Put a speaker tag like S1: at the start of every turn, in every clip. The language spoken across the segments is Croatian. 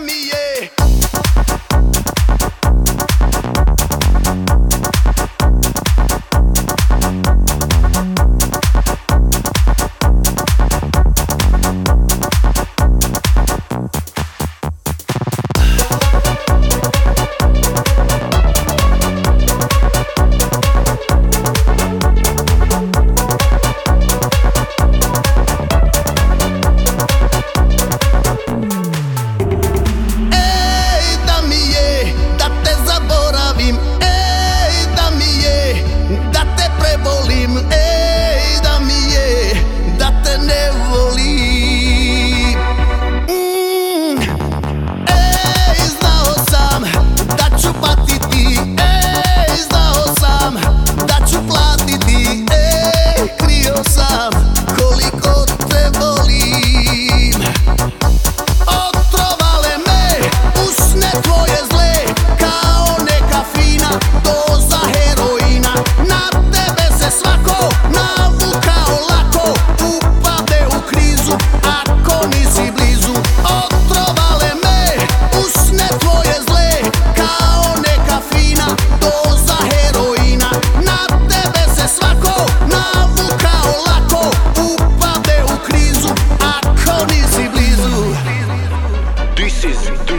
S1: me, yeah.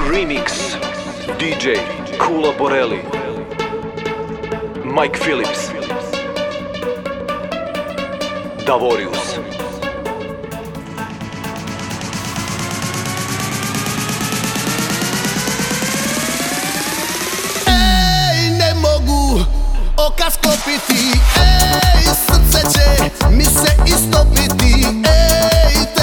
S1: Remix. DJ Kula Borelli. Mike Phillips. Davorius.
S2: Ej, ne mogu oka sklopiti Ej, srce će mi se istopiti. Ej,